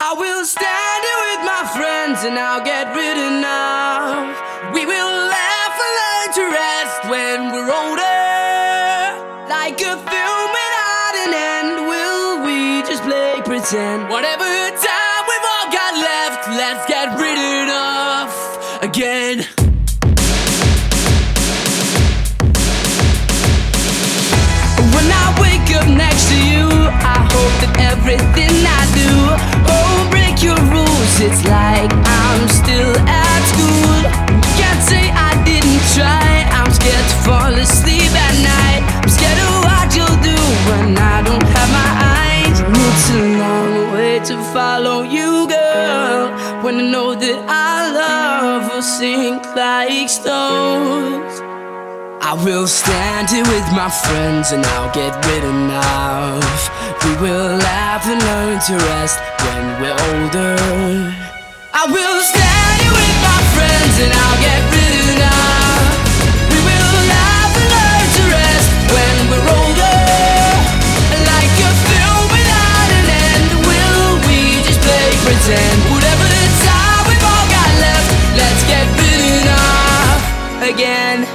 I will stand here with my friends and I'll get rid enough. We will laugh and learn to rest when we're older. Like a film without an end, will we just play pretend? Whatever time we've all got left, let's get rid of again. When I wake up next to you, I hope that everything I break your rules. It's like I'm still at school. Can't say I didn't try. I'm scared to fall asleep at night. I'm scared of what you'll do when I don't have my eyes. It's a long way to follow you, girl. When I know that our love will sink like stones. I will stand here with my friends and I'll get rid enough. We will laugh and learn to rest when we're older. I will stand here with my friends and I'll get rid enough. We will laugh and learn to rest when we're older. Like a film without an end, will we just play pretend? Whatever the time we've all got left, let's get rid enough again.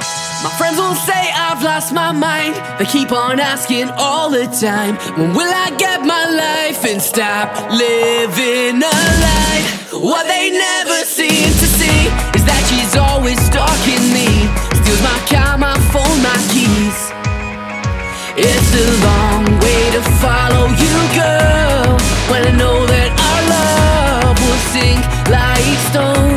My friends will say I've lost my mind. They keep on asking all the time, when will I get my life and stop living a lie? What they never seem to see is that she's always stalking me. Steals my car, my phone, my keys. It's a long way to follow you, girl. When I know that our love will sink like stones.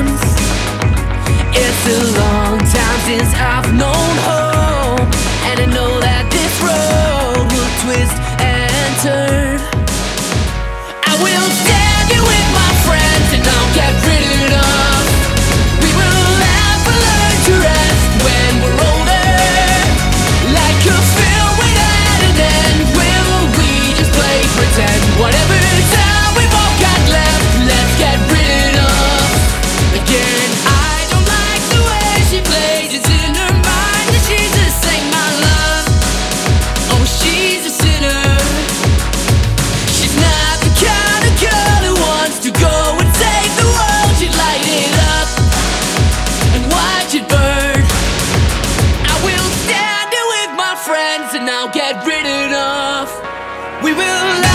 now get rid of. We will.